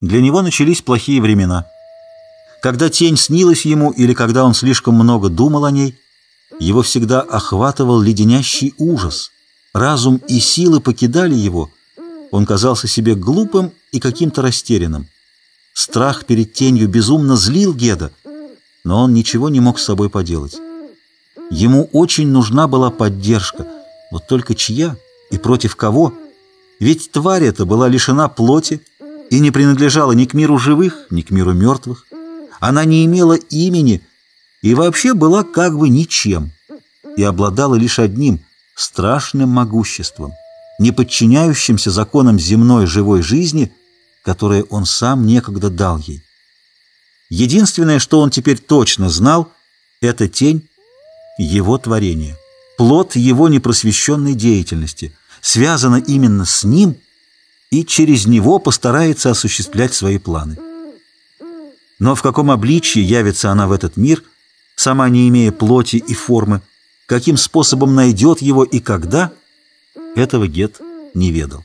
Для него начались плохие времена. Когда тень снилась ему или когда он слишком много думал о ней, его всегда охватывал леденящий ужас. Разум и силы покидали его. Он казался себе глупым и каким-то растерянным. Страх перед тенью безумно злил Геда, но он ничего не мог с собой поделать. Ему очень нужна была поддержка, вот только чья и против кого? Ведь тварь эта была лишена плоти и не принадлежала ни к миру живых, ни к миру мертвых. Она не имела имени и вообще была как бы ничем, и обладала лишь одним — страшным могуществом, не подчиняющимся законам земной живой жизни, которые он сам некогда дал ей. Единственное, что он теперь точно знал, это тень его творения, плод его непросвещенной деятельности, связана именно с ним и через него постарается осуществлять свои планы. Но в каком обличье явится она в этот мир, сама не имея плоти и формы, каким способом найдет его и когда, этого Гет не ведал.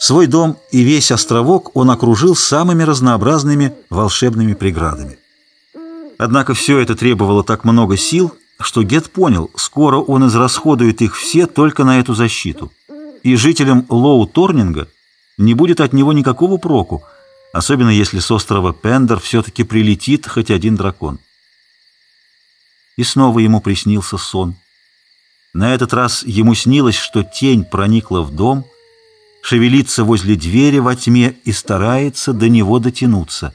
Свой дом и весь островок он окружил самыми разнообразными волшебными преградами. Однако все это требовало так много сил, что Гет понял, скоро он израсходует их все только на эту защиту. И жителям Лоу-Торнинга не будет от него никакого проку, особенно если с острова Пендер все-таки прилетит хоть один дракон. И снова ему приснился сон. На этот раз ему снилось, что тень проникла в дом, шевелится возле двери во тьме и старается до него дотянуться.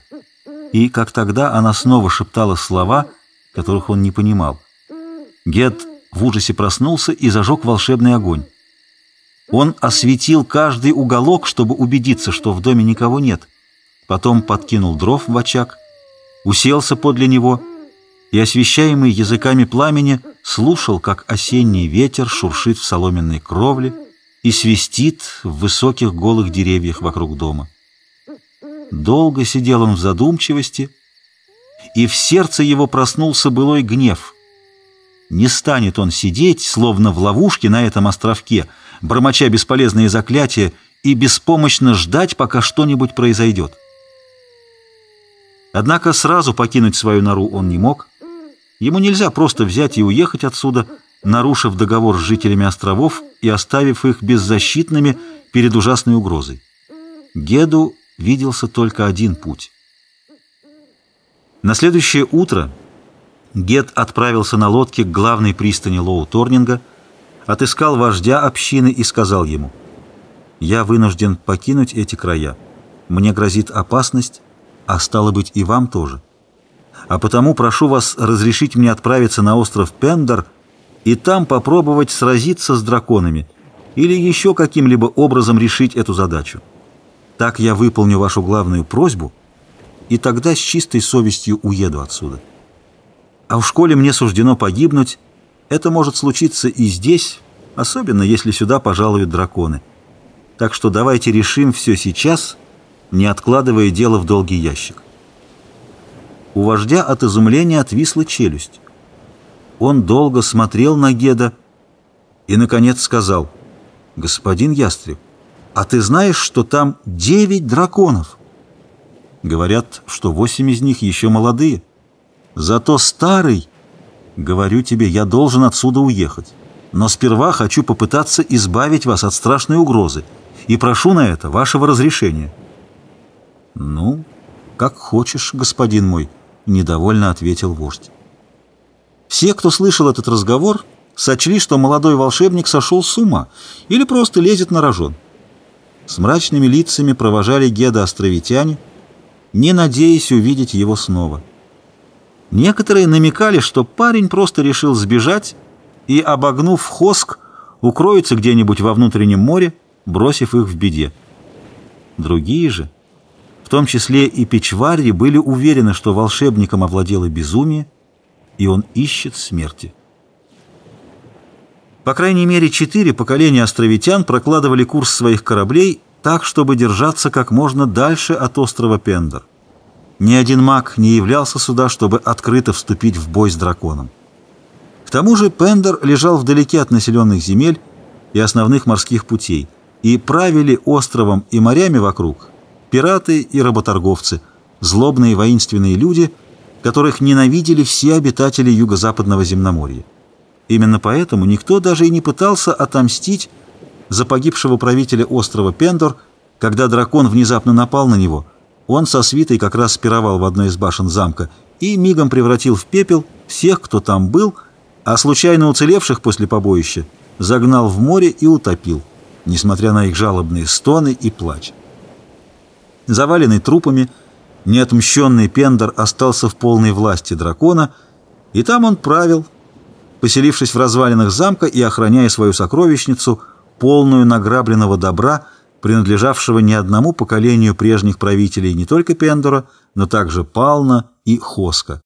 И, как тогда, она снова шептала слова, которых он не понимал. Гет в ужасе проснулся и зажег волшебный огонь. Он осветил каждый уголок, чтобы убедиться, что в доме никого нет. Потом подкинул дров в очаг, уселся подле него и, освещаемый языками пламени, слушал, как осенний ветер шуршит в соломенной кровле и свистит в высоких голых деревьях вокруг дома. Долго сидел он в задумчивости, и в сердце его проснулся былой гнев. Не станет он сидеть, словно в ловушке на этом островке, бормоча бесполезные заклятия, и беспомощно ждать, пока что-нибудь произойдет. Однако сразу покинуть свою нору он не мог. Ему нельзя просто взять и уехать отсюда, нарушив договор с жителями островов и оставив их беззащитными перед ужасной угрозой. Геду виделся только один путь. На следующее утро Гед отправился на лодке к главной пристани Лоу-Торнинга, отыскал вождя общины и сказал ему, «Я вынужден покинуть эти края. Мне грозит опасность, а стало быть и вам тоже. А потому прошу вас разрешить мне отправиться на остров Пендер и там попробовать сразиться с драконами или еще каким-либо образом решить эту задачу. Так я выполню вашу главную просьбу, и тогда с чистой совестью уеду отсюда. А в школе мне суждено погибнуть. Это может случиться и здесь, особенно если сюда пожалуют драконы. Так что давайте решим все сейчас, не откладывая дело в долгий ящик. У вождя от изумления отвисла челюсть. Он долго смотрел на Геда и, наконец, сказал, «Господин Ястреб, а ты знаешь, что там девять драконов?» Говорят, что восемь из них еще молодые. Зато старый, говорю тебе, я должен отсюда уехать. Но сперва хочу попытаться избавить вас от страшной угрозы и прошу на это вашего разрешения. Ну, как хочешь, господин мой, недовольно ответил вождь. Все, кто слышал этот разговор, сочли, что молодой волшебник сошел с ума или просто лезет на рожон. С мрачными лицами провожали Геда островитяне, не надеясь увидеть его снова. Некоторые намекали, что парень просто решил сбежать и, обогнув Хоск, укроется где-нибудь во внутреннем море, бросив их в беде. Другие же, в том числе и Печварри, были уверены, что волшебником овладело безумие, и он ищет смерти. По крайней мере, четыре поколения островитян прокладывали курс своих кораблей так, чтобы держаться как можно дальше от острова Пендер. Ни один маг не являлся сюда, чтобы открыто вступить в бой с драконом. К тому же Пендер лежал вдалеке от населенных земель и основных морских путей, и правили островом и морями вокруг пираты и работорговцы, злобные воинственные люди, которых ненавидели все обитатели юго-западного земноморья. Именно поэтому никто даже и не пытался отомстить за погибшего правителя острова Пендор, когда дракон внезапно напал на него. Он со свитой как раз спировал в одной из башен замка и мигом превратил в пепел всех, кто там был, а случайно уцелевших после побоища загнал в море и утопил, несмотря на их жалобные стоны и плач. Заваленный трупами, неотмщенный Пендор остался в полной власти дракона, и там он правил, поселившись в развалинах замка и охраняя свою сокровищницу, полную награбленного добра, принадлежавшего не одному поколению прежних правителей не только Пендора, но также Пална и Хоска.